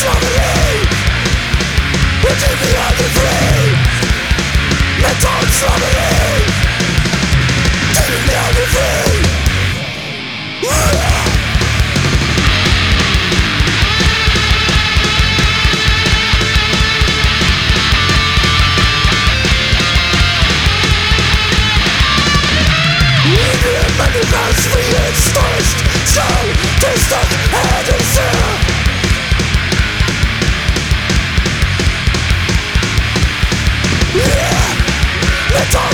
Sorry.